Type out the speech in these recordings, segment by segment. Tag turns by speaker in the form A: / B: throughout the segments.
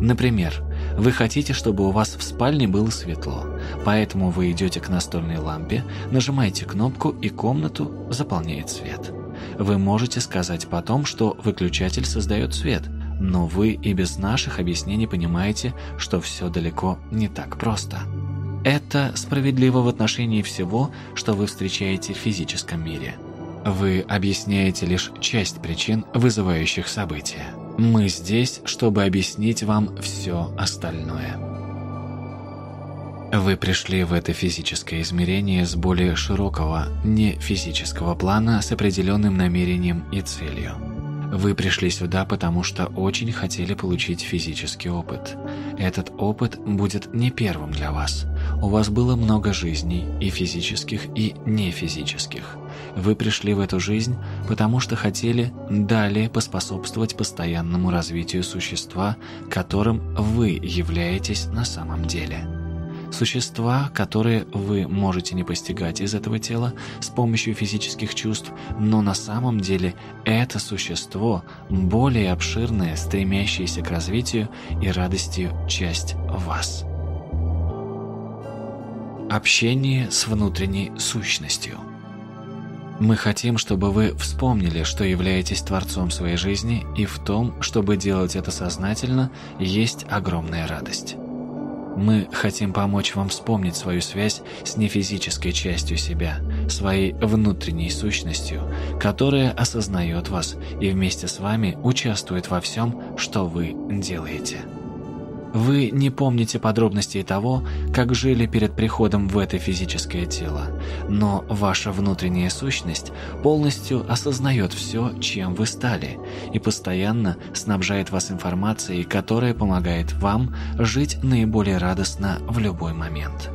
A: Например, вы хотите, чтобы у вас в спальне было светло, поэтому вы идете к настольной лампе, нажимаете кнопку и комнату заполняет свет. Вы можете сказать потом, что выключатель создает свет, но вы и без наших объяснений понимаете, что все далеко не так просто. Это справедливо в отношении всего, что вы встречаете в физическом мире. Вы объясняете лишь часть причин, вызывающих события. Мы здесь, чтобы объяснить вам все остальное. Вы пришли в это физическое измерение с более широкого, не физического плана с определенным намерением и целью. Вы пришли сюда, потому что очень хотели получить физический опыт. Этот опыт будет не первым для вас. У вас было много жизней, и физических, и нефизических. Вы пришли в эту жизнь, потому что хотели далее поспособствовать постоянному развитию существа, которым вы являетесь на самом деле. Существа, которые вы можете не постигать из этого тела с помощью физических чувств, но на самом деле это существо более обширное, стремящееся к развитию и радостью часть вас. Общение с внутренней сущностью – мы хотим, чтобы вы вспомнили, что являетесь творцом своей жизни, и в том, чтобы делать это сознательно, есть огромная радость. Мы хотим помочь вам вспомнить свою связь с нефизической частью себя, своей внутренней сущностью, которая осознает вас и вместе с вами участвует во всем, что вы делаете. Вы не помните подробностей того, как жили перед приходом в это физическое тело, но ваша внутренняя сущность полностью осознает все, чем вы стали, и постоянно снабжает вас информацией, которая помогает вам жить наиболее радостно в любой момент.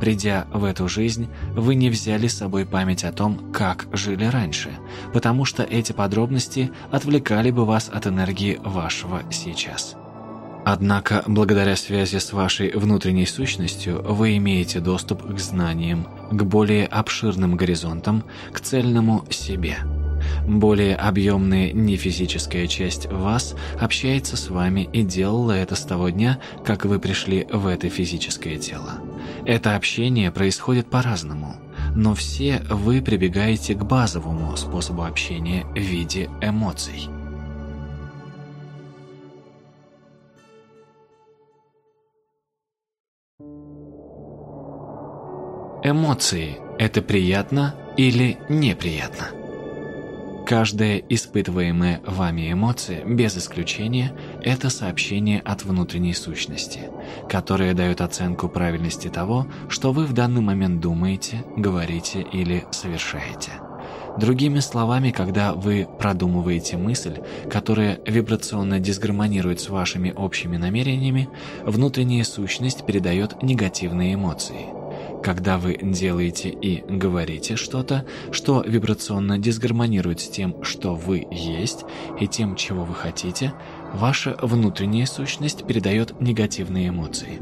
A: Придя в эту жизнь, вы не взяли с собой память о том, как жили раньше, потому что эти подробности отвлекали бы вас от энергии вашего сейчас. Однако, благодаря связи с вашей внутренней сущностью, вы имеете доступ к знаниям, к более обширным горизонтам, к цельному себе. Более объемная нефизическая часть вас общается с вами и делала это с того дня, как вы пришли в это физическое тело. Это общение происходит по-разному, но все вы прибегаете к базовому способу общения в виде эмоций – Эмоции – это приятно или неприятно? Каждая испытываемая вами эмоция, без исключения, это сообщение от внутренней сущности, которое дает оценку правильности того, что вы в данный момент думаете, говорите или совершаете. Другими словами, когда вы продумываете мысль, которая вибрационно дисгармонирует с вашими общими намерениями, внутренняя сущность передает негативные эмоции – когда вы делаете и говорите что-то, что вибрационно дисгармонирует с тем, что вы есть, и тем, чего вы хотите, ваша внутренняя сущность передает негативные эмоции.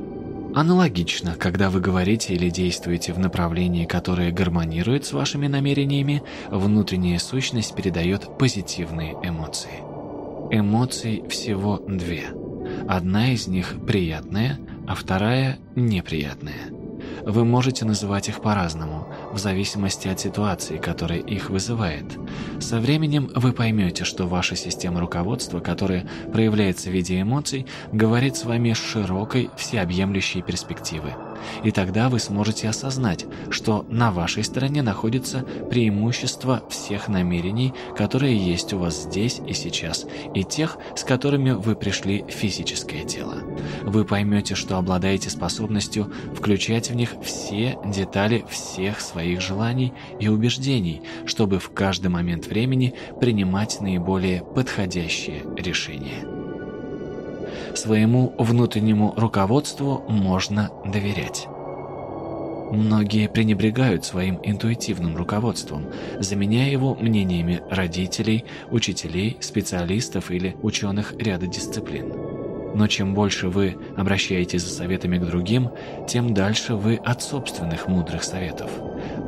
A: Аналогично, когда вы говорите или действуете в направлении, которое гармонирует с вашими намерениями, внутренняя сущность передает позитивные эмоции. Эмоций всего две. Одна из них приятная, а вторая неприятная. Вы можете называть их по-разному, в зависимости от ситуации, которая их вызывает. Со временем вы поймете, что ваша система руководства, которая проявляется в виде эмоций, говорит с вами с широкой, всеобъемлющей перспективы. И тогда вы сможете осознать, что на вашей стороне находится преимущество всех намерений, которые есть у вас здесь и сейчас, и тех, с которыми вы пришли в физическое тело. Вы поймете, что обладаете способностью включать в них все детали всех своих желаний и убеждений, чтобы в каждый момент времени принимать наиболее подходящие решения. Своему внутреннему руководству можно доверять. Многие пренебрегают своим интуитивным руководством, заменяя его мнениями родителей, учителей, специалистов или ученых ряда дисциплин. Но чем больше вы обращаетесь за советами к другим, тем дальше вы от собственных мудрых советов.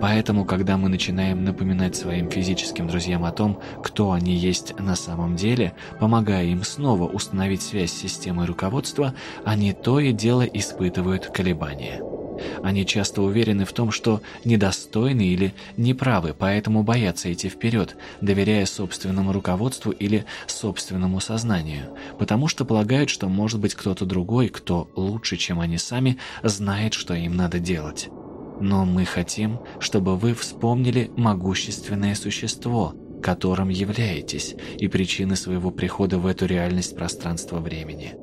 A: Поэтому, когда мы начинаем напоминать своим физическим друзьям о том, кто они есть на самом деле, помогая им снова установить связь с системой руководства, они то и дело испытывают колебания. Они часто уверены в том, что недостойны или неправы, поэтому боятся идти вперед, доверяя собственному руководству или собственному сознанию, потому что полагают, что может быть кто-то другой, кто лучше, чем они сами, знает, что им надо делать. Но мы хотим, чтобы вы вспомнили могущественное существо, которым являетесь, и причины своего прихода в эту реальность пространства-времени.